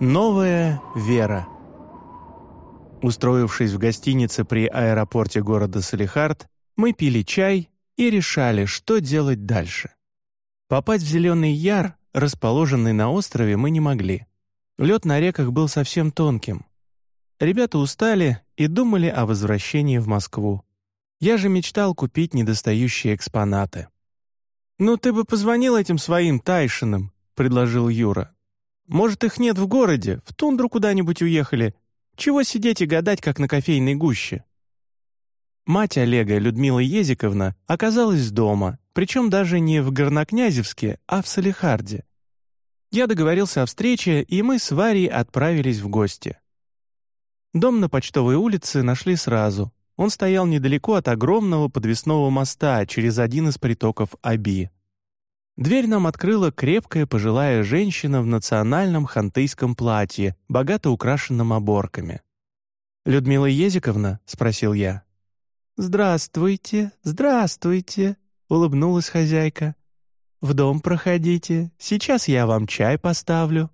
Новая вера. Устроившись в гостинице при аэропорте города Салихард, мы пили чай и решали, что делать дальше. Попасть в Зеленый Яр, расположенный на острове, мы не могли. Лед на реках был совсем тонким. Ребята устали и думали о возвращении в Москву. Я же мечтал купить недостающие экспонаты. «Ну ты бы позвонил этим своим Тайшинам», — предложил Юра. Может, их нет в городе, в тундру куда-нибудь уехали. Чего сидеть и гадать, как на кофейной гуще?» Мать Олега, Людмила Езиковна, оказалась дома, причем даже не в Горнокнязевске, а в Салихарде. Я договорился о встрече, и мы с Варей отправились в гости. Дом на Почтовой улице нашли сразу. Он стоял недалеко от огромного подвесного моста через один из притоков Аби. Дверь нам открыла крепкая пожилая женщина в национальном хантыйском платье, богато украшенном оборками. «Людмила Езиковна?» — спросил я. «Здравствуйте, здравствуйте», — улыбнулась хозяйка. «В дом проходите, сейчас я вам чай поставлю».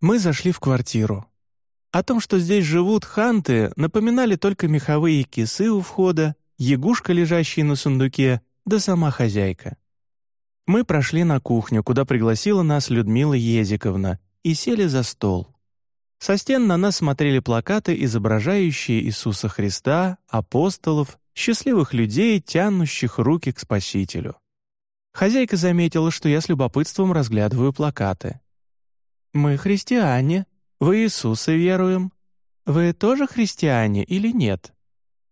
Мы зашли в квартиру. О том, что здесь живут ханты, напоминали только меховые кисы у входа, ягушка, лежащая на сундуке, да сама хозяйка. Мы прошли на кухню, куда пригласила нас Людмила Езиковна, и сели за стол. Со стен на нас смотрели плакаты, изображающие Иисуса Христа, апостолов, счастливых людей, тянущих руки к Спасителю. Хозяйка заметила, что я с любопытством разглядываю плакаты. «Мы христиане, в Иисуса веруем. Вы тоже христиане или нет?»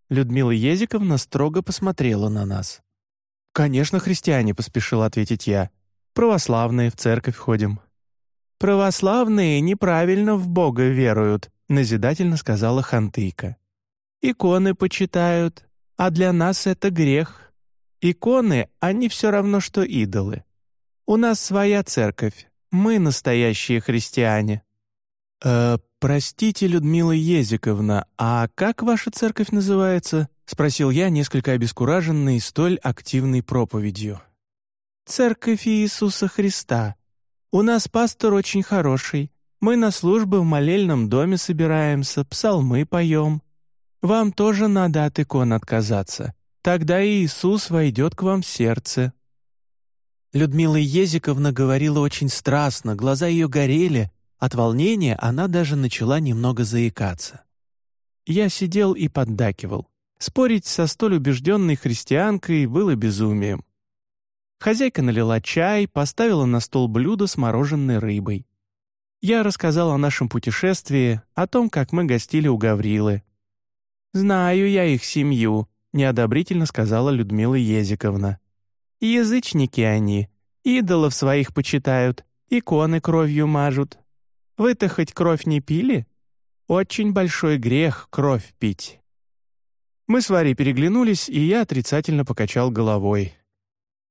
Людмила Езиковна строго посмотрела на нас. «Конечно, христиане», — поспешил ответить я. «Православные, в церковь ходим». «Православные неправильно в Бога веруют», — назидательно сказала Хантыйка. «Иконы почитают, а для нас это грех. Иконы, они все равно, что идолы. У нас своя церковь, мы настоящие христиане». «Э, простите, Людмила Езиковна, а как ваша церковь называется?» — спросил я, несколько обескураженный столь активной проповедью. «Церковь Иисуса Христа. У нас пастор очень хороший. Мы на службы в молельном доме собираемся, псалмы поем. Вам тоже надо от икон отказаться. Тогда Иисус войдет к вам в сердце». Людмила Езиковна говорила очень страстно, глаза ее горели, от волнения она даже начала немного заикаться. Я сидел и поддакивал. Спорить со столь убежденной христианкой было безумием. Хозяйка налила чай, поставила на стол блюдо с мороженой рыбой. Я рассказал о нашем путешествии, о том, как мы гостили у Гаврилы. «Знаю я их семью», — неодобрительно сказала Людмила Езиковна. «Язычники они, идолов своих почитают, иконы кровью мажут. Вы-то хоть кровь не пили? Очень большой грех кровь пить». Мы с Варей переглянулись, и я отрицательно покачал головой.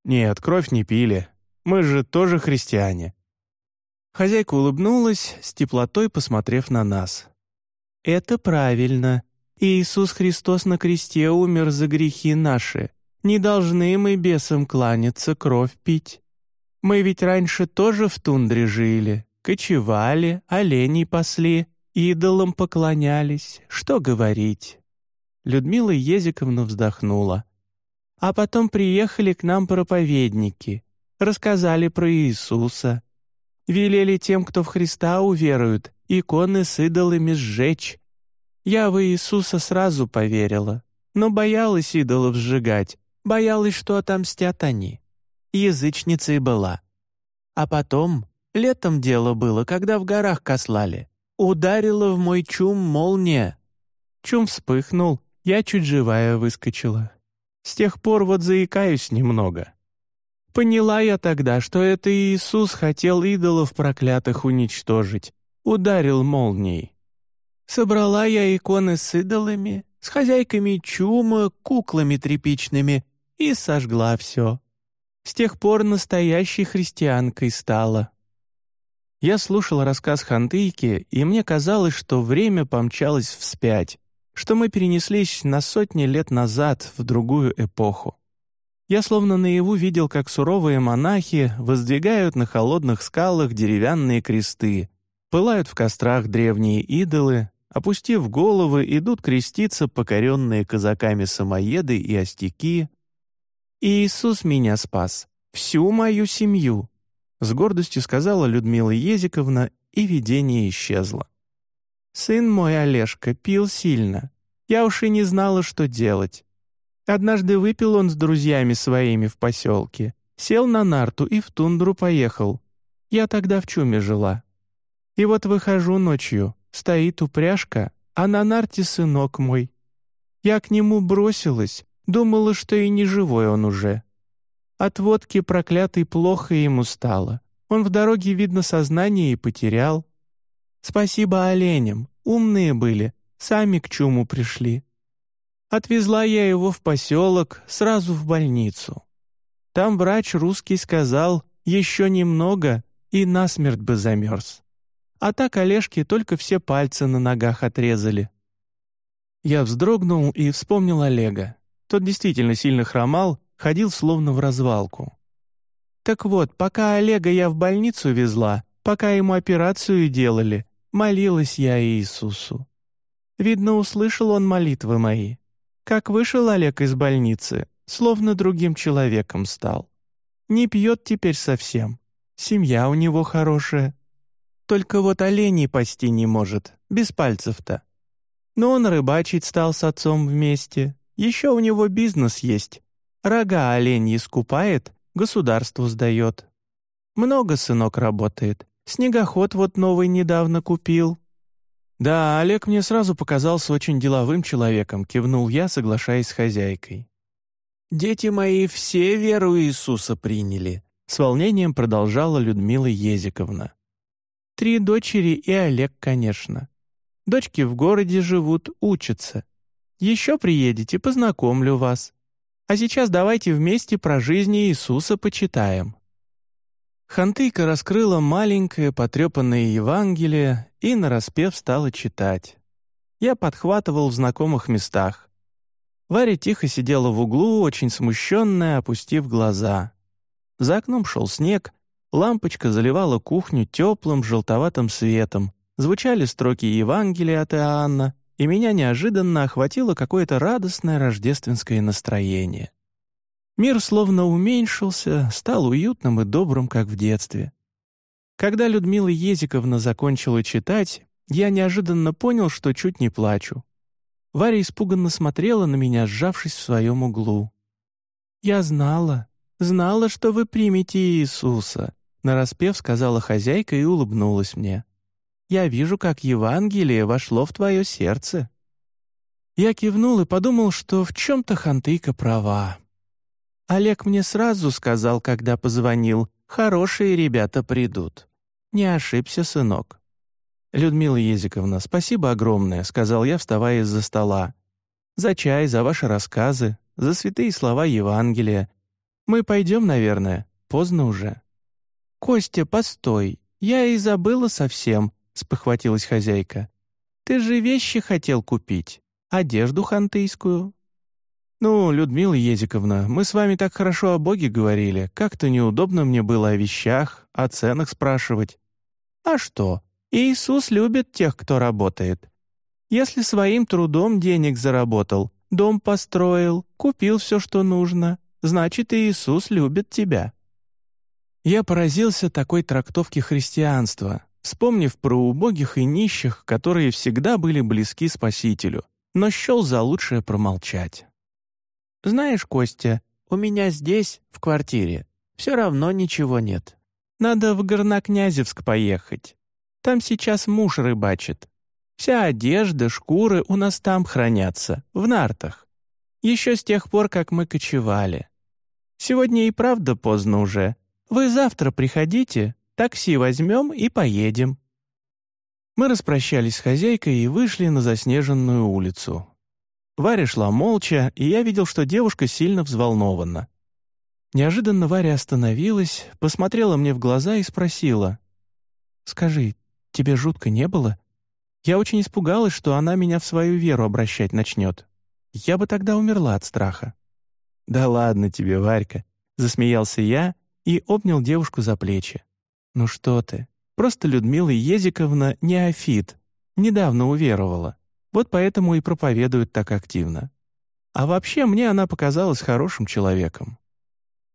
«Нет, кровь не пили. Мы же тоже христиане». Хозяйка улыбнулась, с теплотой посмотрев на нас. «Это правильно. Иисус Христос на кресте умер за грехи наши. Не должны мы бесам кланяться, кровь пить. Мы ведь раньше тоже в тундре жили, кочевали, оленей пасли, идолам поклонялись. Что говорить?» Людмила Езиковна вздохнула. А потом приехали к нам проповедники, рассказали про Иисуса. Велели тем, кто в Христа уверует, иконы с идолами сжечь. Я в Иисуса сразу поверила, но боялась идолов сжигать, боялась, что отомстят они. Язычницей была. А потом, летом дело было, когда в горах кослали, ударила в мой чум молния. Чум вспыхнул, я чуть живая выскочила. С тех пор вот заикаюсь немного. Поняла я тогда, что это Иисус хотел идолов проклятых уничтожить, ударил молнией. Собрала я иконы с идолами, с хозяйками чума, куклами тряпичными и сожгла все. С тех пор настоящей христианкой стала. Я слушал рассказ Хантыйки, и мне казалось, что время помчалось вспять что мы перенеслись на сотни лет назад в другую эпоху. Я словно наяву видел, как суровые монахи воздвигают на холодных скалах деревянные кресты, Пылают в кострах древние идолы, опустив головы, идут креститься покоренные казаками самоеды и остяки. «Иисус меня спас, всю мою семью», — с гордостью сказала Людмила Езиковна, и видение исчезло. «Сын мой Олежка пил сильно. Я уж и не знала, что делать. Однажды выпил он с друзьями своими в поселке, сел на нарту и в тундру поехал. Я тогда в чуме жила. И вот выхожу ночью, стоит упряжка, а на нарте сынок мой. Я к нему бросилась, думала, что и не живой он уже. От водки проклятый плохо ему стало. Он в дороге, видно, сознание и потерял. Спасибо оленям, умные были, сами к чуму пришли. Отвезла я его в поселок, сразу в больницу. Там врач русский сказал, еще немного, и насмерть бы замерз. А так Олежке только все пальцы на ногах отрезали. Я вздрогнул и вспомнил Олега. Тот действительно сильно хромал, ходил словно в развалку. Так вот, пока Олега я в больницу везла, пока ему операцию делали, молилась я Иисусу. Видно, услышал он молитвы мои. Как вышел Олег из больницы, словно другим человеком стал. Не пьет теперь совсем. Семья у него хорошая. Только вот оленей пасти не может, без пальцев-то. Но он рыбачить стал с отцом вместе. Еще у него бизнес есть. Рога оленьи скупает, государству сдает. Много сынок работает. Снегоход вот новый недавно купил». «Да, Олег мне сразу показался очень деловым человеком», — кивнул я, соглашаясь с хозяйкой. «Дети мои все веру Иисуса приняли», — с волнением продолжала Людмила Езиковна. «Три дочери и Олег, конечно. Дочки в городе живут, учатся. Еще приедете, познакомлю вас. А сейчас давайте вместе про жизнь Иисуса почитаем». Хантыйка раскрыла маленькое потрепанное Евангелие и нараспев стала читать. Я подхватывал в знакомых местах. Варя тихо сидела в углу, очень смущенная, опустив глаза. За окном шел снег, лампочка заливала кухню теплым желтоватым светом, звучали строки Евангелия от Иоанна, и меня неожиданно охватило какое-то радостное рождественское настроение. Мир словно уменьшился, стал уютным и добрым, как в детстве. Когда Людмила Езиковна закончила читать, я неожиданно понял, что чуть не плачу. Варя испуганно смотрела на меня, сжавшись в своем углу. «Я знала, знала, что вы примете Иисуса», нараспев сказала хозяйка и улыбнулась мне. Я вижу, как Евангелие вошло в твое сердце». Я кивнул и подумал, что в чем-то Хантыка права. Олег мне сразу сказал, когда позвонил, «Хорошие ребята придут». Не ошибся, сынок. «Людмила Езиковна, спасибо огромное», — сказал я, вставая из-за стола. «За чай, за ваши рассказы, за святые слова Евангелия. Мы пойдем, наверное, поздно уже». «Костя, постой, я и забыла совсем спохватилась хозяйка. «Ты же вещи хотел купить, одежду хантыйскую». «Ну, Людмила Езиковна, мы с вами так хорошо о Боге говорили, как-то неудобно мне было о вещах, о ценах спрашивать». «А что? Иисус любит тех, кто работает. Если своим трудом денег заработал, дом построил, купил все, что нужно, значит, Иисус любит тебя». Я поразился такой трактовке христианства, вспомнив про убогих и нищих, которые всегда были близки Спасителю, но счел за лучшее промолчать. «Знаешь, Костя, у меня здесь, в квартире, все равно ничего нет. Надо в Горнокнязевск поехать. Там сейчас муж рыбачит. Вся одежда, шкуры у нас там хранятся, в нартах. Еще с тех пор, как мы кочевали. Сегодня и правда поздно уже. Вы завтра приходите, Такси возьмем и поедем». Мы распрощались с хозяйкой и вышли на заснеженную улицу. Варя шла молча, и я видел, что девушка сильно взволнована. Неожиданно Варя остановилась, посмотрела мне в глаза и спросила. «Скажи, тебе жутко не было? Я очень испугалась, что она меня в свою веру обращать начнет. Я бы тогда умерла от страха». «Да ладно тебе, Варька», — засмеялся я и обнял девушку за плечи. «Ну что ты? Просто Людмила Езиковна неофит, недавно уверовала. Вот поэтому и проповедует так активно. А вообще мне она показалась хорошим человеком».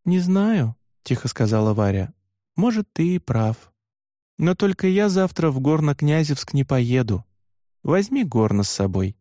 «Не знаю», — тихо сказала Варя. «Может, ты и прав. Но только я завтра в Горно-Князевск не поеду. Возьми Горно с собой».